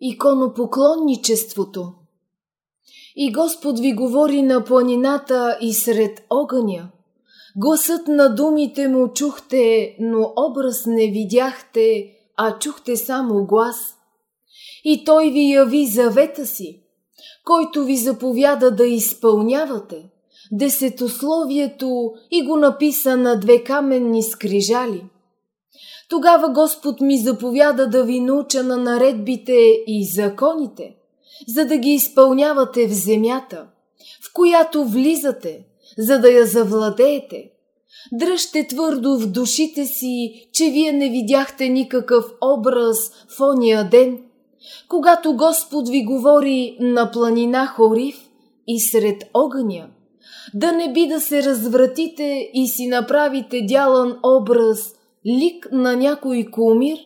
иконопоклонничеството. И Господ ви говори на планината и сред огъня. Гласът на думите му чухте, но образ не видяхте, а чухте само глас. И той ви яви завета си, който ви заповяда да изпълнявате, десетословието и го написа на две каменни скрижали – тогава Господ ми заповяда да ви науча на наредбите и законите, за да ги изпълнявате в земята, в която влизате, за да я завладеете. Дръжте твърдо в душите си, че вие не видяхте никакъв образ в ония ден, когато Господ ви говори на планина Хорив и сред огъня. Да не би да се развратите и си направите дялан образ – лик на някой кумир,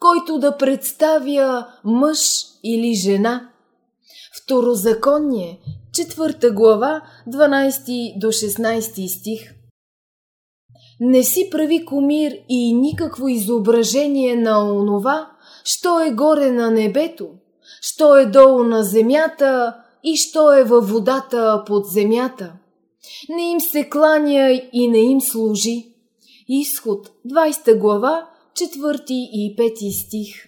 който да представя мъж или жена. Второзаконие, четвърта глава, 12 до 16 стих. Не си прави комир и никакво изображение на онова, що е горе на небето, що е долу на земята и що е във водата под земята. Не им се кланя и не им служи. Изход, 20 глава, 4 и 5 стих.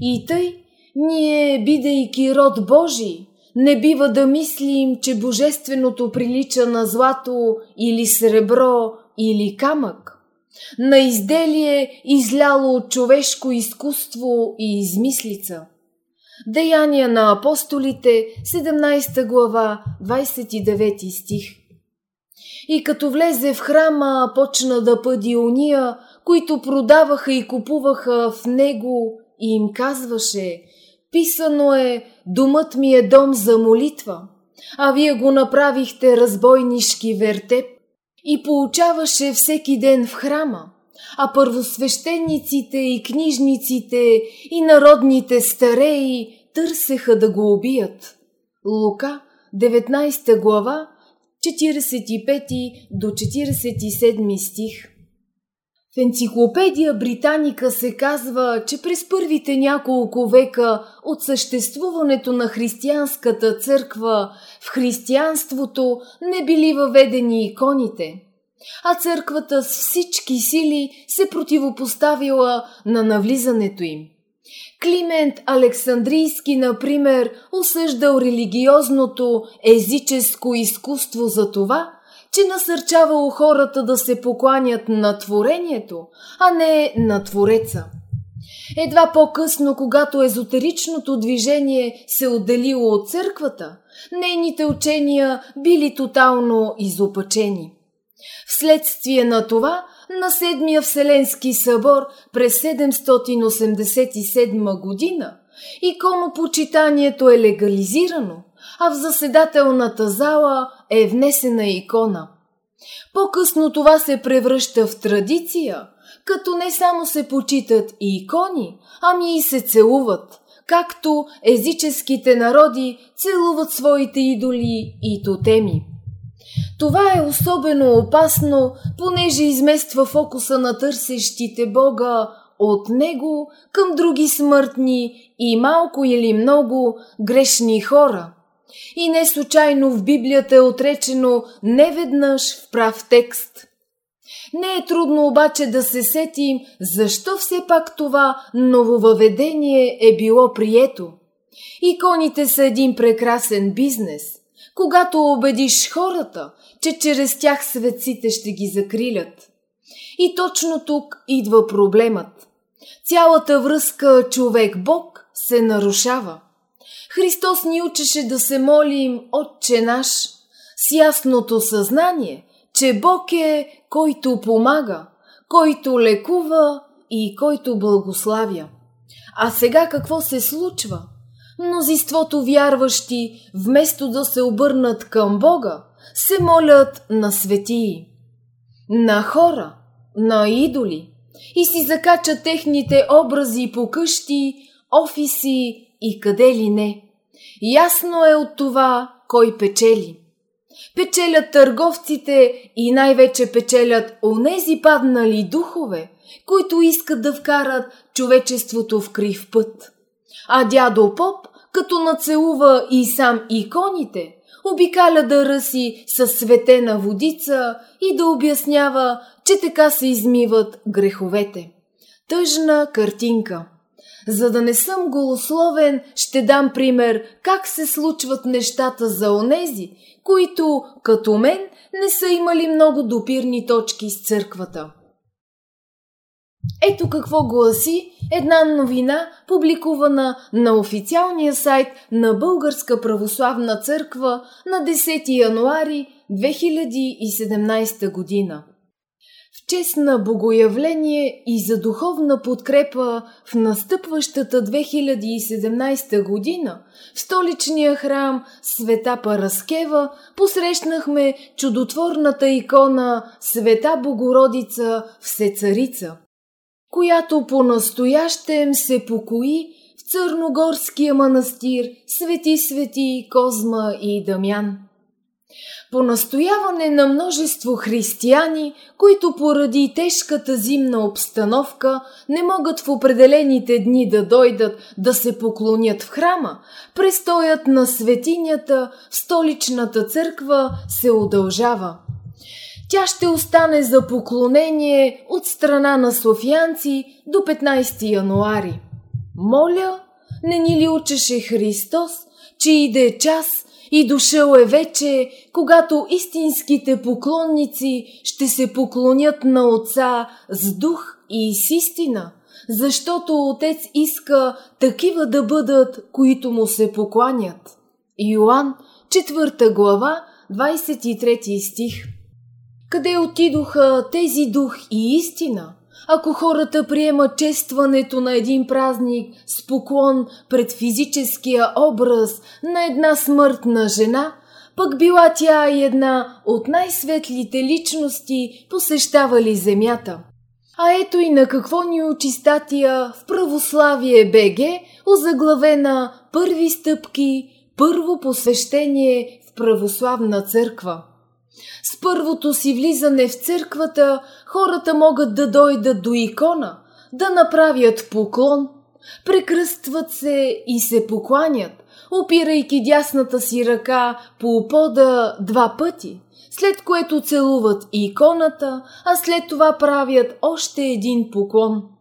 И тъй, ние, бидейки род Божий, не бива да мислим, че божественото прилича на злато или сребро или камък, на изделие изляло от човешко изкуство и измислица. Деяния на апостолите, 17 глава, 29 стих. И като влезе в храма, почна да пъди уния, които продаваха и купуваха в него и им казваше «Писано е, думът ми е дом за молитва, а вие го направихте разбойнишки вертеп» и получаваше всеки ден в храма, а първосвещениците и книжниците и народните стареи търсеха да го убият. Лука, 19 глава, 45 до 47 стих. В енциклопедия Британика се казва, че през първите няколко века от съществуването на християнската църква в християнството не били въведени иконите, а църквата с всички сили се противопоставила на навлизането им – Климент Александрийски, например, осъждал религиозното езическо изкуство за това, че насърчавало хората да се покланят на творението, а не на Твореца. Едва по-късно, когато езотеричното движение се отделило от църквата, нейните учения били тотално изопачени. Вследствие на това на Седмия Вселенски събор през 787 година иконопочитанието е легализирано, а в заседателната зала е внесена икона. По-късно това се превръща в традиция, като не само се почитат и икони, ами и се целуват, както езическите народи целуват своите идоли и тотеми. Това е особено опасно, понеже измества фокуса на търсещите Бога от Него към други смъртни и малко или много грешни хора. И не случайно в Библията е отречено неведнъж в прав текст. Не е трудно обаче да се сетим, защо все пак това нововъведение е било прието. Иконите са един прекрасен бизнес. Когато убедиш хората, че чрез тях светците ще ги закрилят. И точно тук идва проблемът. Цялата връзка човек-бог се нарушава. Христос ни учеше да се молим Отче наш с ясното съзнание, че Бог е който помага, който лекува и който благославя. А сега какво се случва? Мнозинството вярващи, вместо да се обърнат към Бога, се молят на светии, на хора, на идоли и си закачат техните образи по къщи, офиси и къде ли не. Ясно е от това кой печели. Печелят търговците и най-вече печелят онези паднали духове, които искат да вкарат човечеството в крив път. А дядо Поп, като нацелува и сам иконите, обикаля да ръси със светена водица и да обяснява, че така се измиват греховете. Тъжна картинка. За да не съм голословен, ще дам пример как се случват нещата за онези, които, като мен, не са имали много допирни точки с църквата. Ето какво гласи една новина, публикувана на официалния сайт на Българска православна църква на 10 януари 2017 година. В чест на богоявление и за духовна подкрепа в настъпващата 2017 година в столичния храм Света Параскева посрещнахме чудотворната икона Света Богородица Всецарица – която по-настоящем се покои в Църногорския манастир Свети Свети Козма и Дамян. По настояване на множество християни, които поради тежката зимна обстановка не могат в определените дни да дойдат да се поклонят в храма, престоят на светинята в столичната църква се удължава. Тя ще остане за поклонение от страна на софиянци до 15 януари. Моля, не ни ли учеше Христос, че иде час и дошъл е вече, когато истинските поклонници ще се поклонят на Отца с дух и с истина, защото Отец иска такива да бъдат, които му се покланят. Йоанн, 4 глава, 23 стих къде отидоха тези дух и истина? Ако хората приемат честването на един празник с поклон пред физическия образ на една смъртна жена, пък била тя и една от най-светлите личности, посещавали земята. А ето и на какво ни учи статия в Православие БГ, озаглавена Първи стъпки, първо посвещение в православна църква. С първото си влизане в църквата хората могат да дойдат до икона, да направят поклон, прекръстват се и се покланят, опирайки дясната си ръка по пода два пъти, след което целуват иконата, а след това правят още един поклон –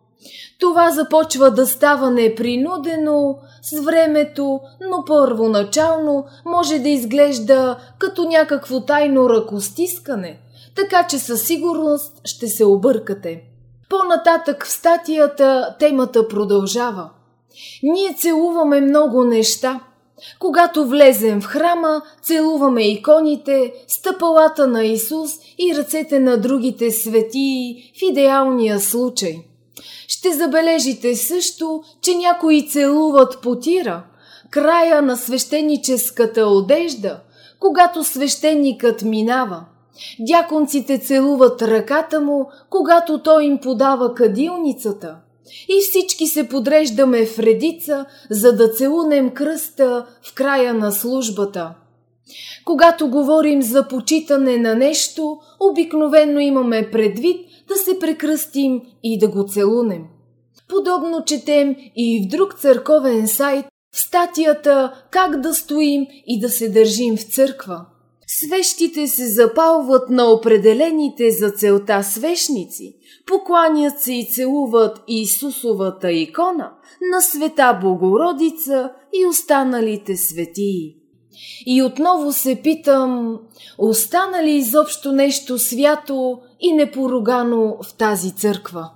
това започва да става непринудено с времето, но първоначално може да изглежда като някакво тайно ръкостискане, така че със сигурност ще се объркате. По-нататък в статията темата продължава. Ние целуваме много неща. Когато влезем в храма, целуваме иконите, стъпалата на Исус и ръцете на другите светии в идеалния случай – ще забележите също, че някои целуват потира, края на свещеническата одежда, когато свещеникът минава. Дяконците целуват ръката му, когато той им подава кадилницата. И всички се подреждаме в редица, за да целунем кръста в края на службата. Когато говорим за почитане на нещо, обикновенно имаме предвид да се прекръстим и да го целунем. Подобно четем и в друг църковен сайт в статията Как да стоим и да се държим в църква. Свещите се запалват на определените за целта свещници, покланят се и целуват Исусовата икона на света Богородица и останалите светии. И отново се питам, остана ли изобщо нещо свято и непорогано в тази църква?